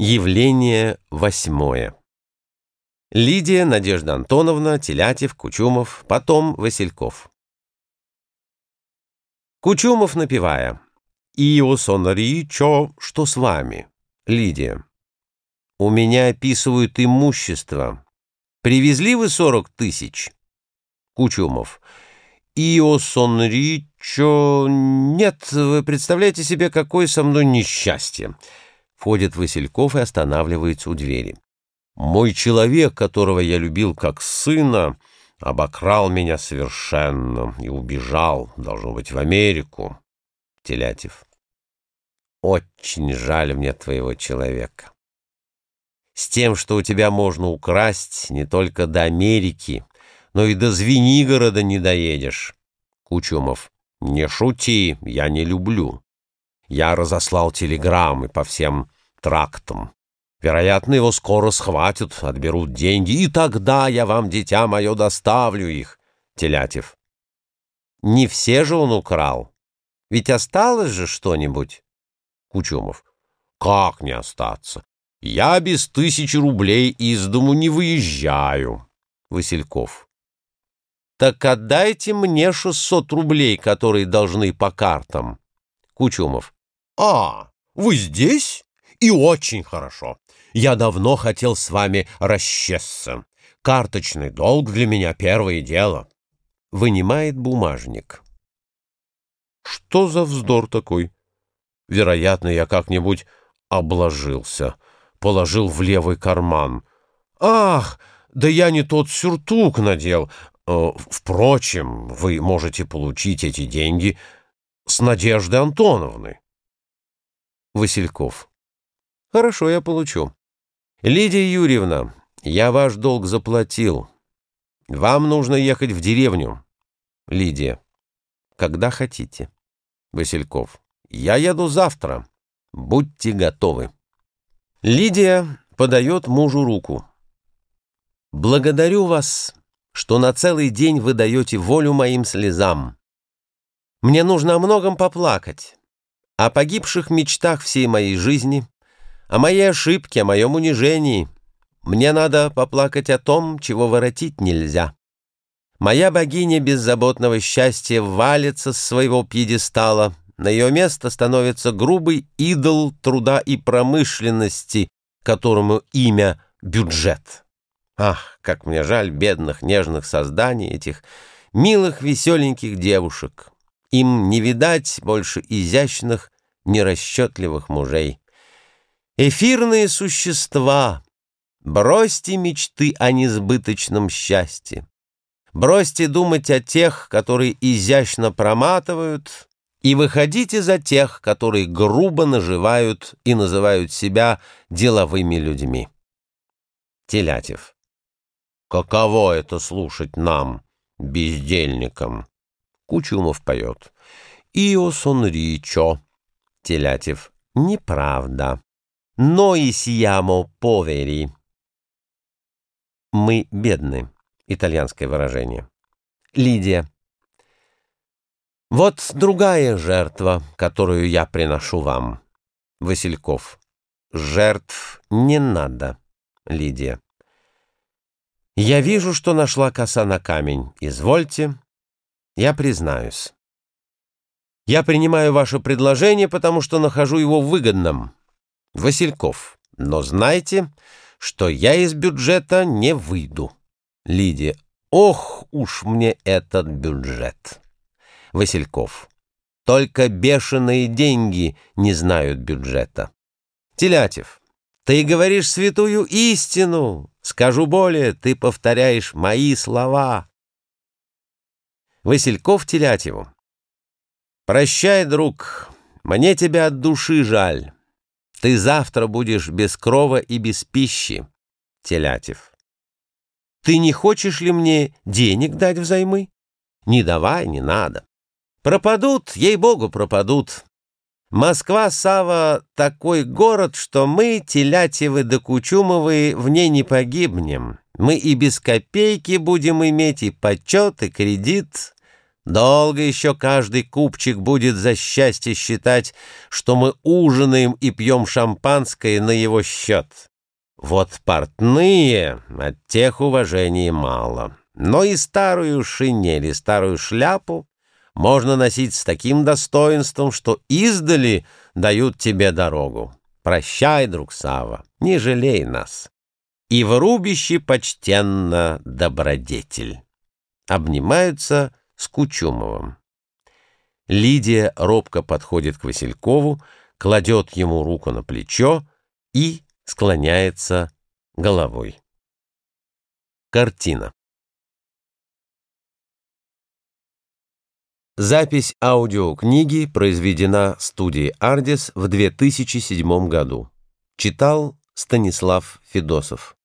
Явление восьмое. Лидия, Надежда Антоновна, Телятев, Кучумов, потом Васильков. Кучумов, напевая. «Ио сонаричо, что с вами?» Лидия. «У меня описывают имущество. Привезли вы сорок тысяч?» Кучумов. «Ио сонаричо... Нет, вы представляете себе, какое со мной несчастье!» Входит Васильков и останавливается у двери. «Мой человек, которого я любил как сына, обокрал меня совершенно и убежал, должно быть, в Америку». Телятев. «Очень жаль мне твоего человека. С тем, что у тебя можно украсть не только до Америки, но и до Звенигорода не доедешь». Кучумов. «Не шути, я не люблю». Я разослал телеграммы по всем трактам. Вероятно, его скоро схватят, отберут деньги, и тогда я вам, дитя мое, доставлю их. Телятев. Не все же он украл. Ведь осталось же что-нибудь. Кучумов. Как не остаться? Я без тысячи рублей из дому не выезжаю. Васильков. Так отдайте мне шестьсот рублей, которые должны по картам. Кучумов. «А, вы здесь? И очень хорошо. Я давно хотел с вами расчесться. Карточный долг для меня первое дело». Вынимает бумажник. «Что за вздор такой? Вероятно, я как-нибудь обложился, положил в левый карман. Ах, да я не тот сюртук надел. Э, впрочем, вы можете получить эти деньги с Надежды Антоновны». Васильков. Хорошо, я получу. Лидия Юрьевна, я ваш долг заплатил. Вам нужно ехать в деревню. Лидия. Когда хотите. Васильков. Я еду завтра. Будьте готовы. Лидия подает мужу руку. Благодарю вас, что на целый день вы даете волю моим слезам. Мне нужно о многом поплакать о погибших мечтах всей моей жизни, о моей ошибке, о моем унижении. Мне надо поплакать о том, чего воротить нельзя. Моя богиня беззаботного счастья валится с своего пьедестала, на ее место становится грубый идол труда и промышленности, которому имя бюджет. Ах, как мне жаль бедных нежных созданий этих милых веселеньких девушек. Им не видать больше изящных, нерасчетливых мужей. Эфирные существа, бросьте мечты о несбыточном счастье. Бросьте думать о тех, которые изящно проматывают, и выходите за тех, которые грубо наживают и называют себя деловыми людьми. Телятев. Каково это слушать нам, бездельникам? Кучумов поет. «Ио сон ричо». Телятев. Неправда. Noi siamo poveri. Мы бедны. Итальянское выражение. Лидия. Вот другая жертва, которую я приношу вам. Васильков. Жертв не надо. Лидия. Я вижу, что нашла коса на камень. Извольте, я признаюсь. Я принимаю ваше предложение, потому что нахожу его выгодным. Васильков. Но знайте, что я из бюджета не выйду. Лидия. Ох уж мне этот бюджет. Васильков. Только бешеные деньги не знают бюджета. Телятев. Ты говоришь святую истину. Скажу более, ты повторяешь мои слова. Васильков Телятьеву. «Прощай, друг, мне тебя от души жаль. Ты завтра будешь без крова и без пищи». Телятев. «Ты не хочешь ли мне денег дать взаймы? Не давай, не надо. Пропадут, ей-богу, пропадут. Москва, Сава, такой город, что мы, Телятьевы да Кучумовы, в ней не погибнем. Мы и без копейки будем иметь и почет, и кредит. Долго еще каждый купчик будет за счастье считать, что мы ужинаем и пьем шампанское на его счет. Вот портные, от тех уважения мало. Но и старую шинель, и старую шляпу можно носить с таким достоинством, что издали дают тебе дорогу. Прощай, друг Сава, не жалей нас. И в рубище почтенно добродетель. Обнимаются с Кучумовым. Лидия робко подходит к Василькову, кладет ему руку на плечо и склоняется головой. Картина. Запись аудиокниги произведена студией «Ардис» в 2007 году. Читал Станислав Федосов.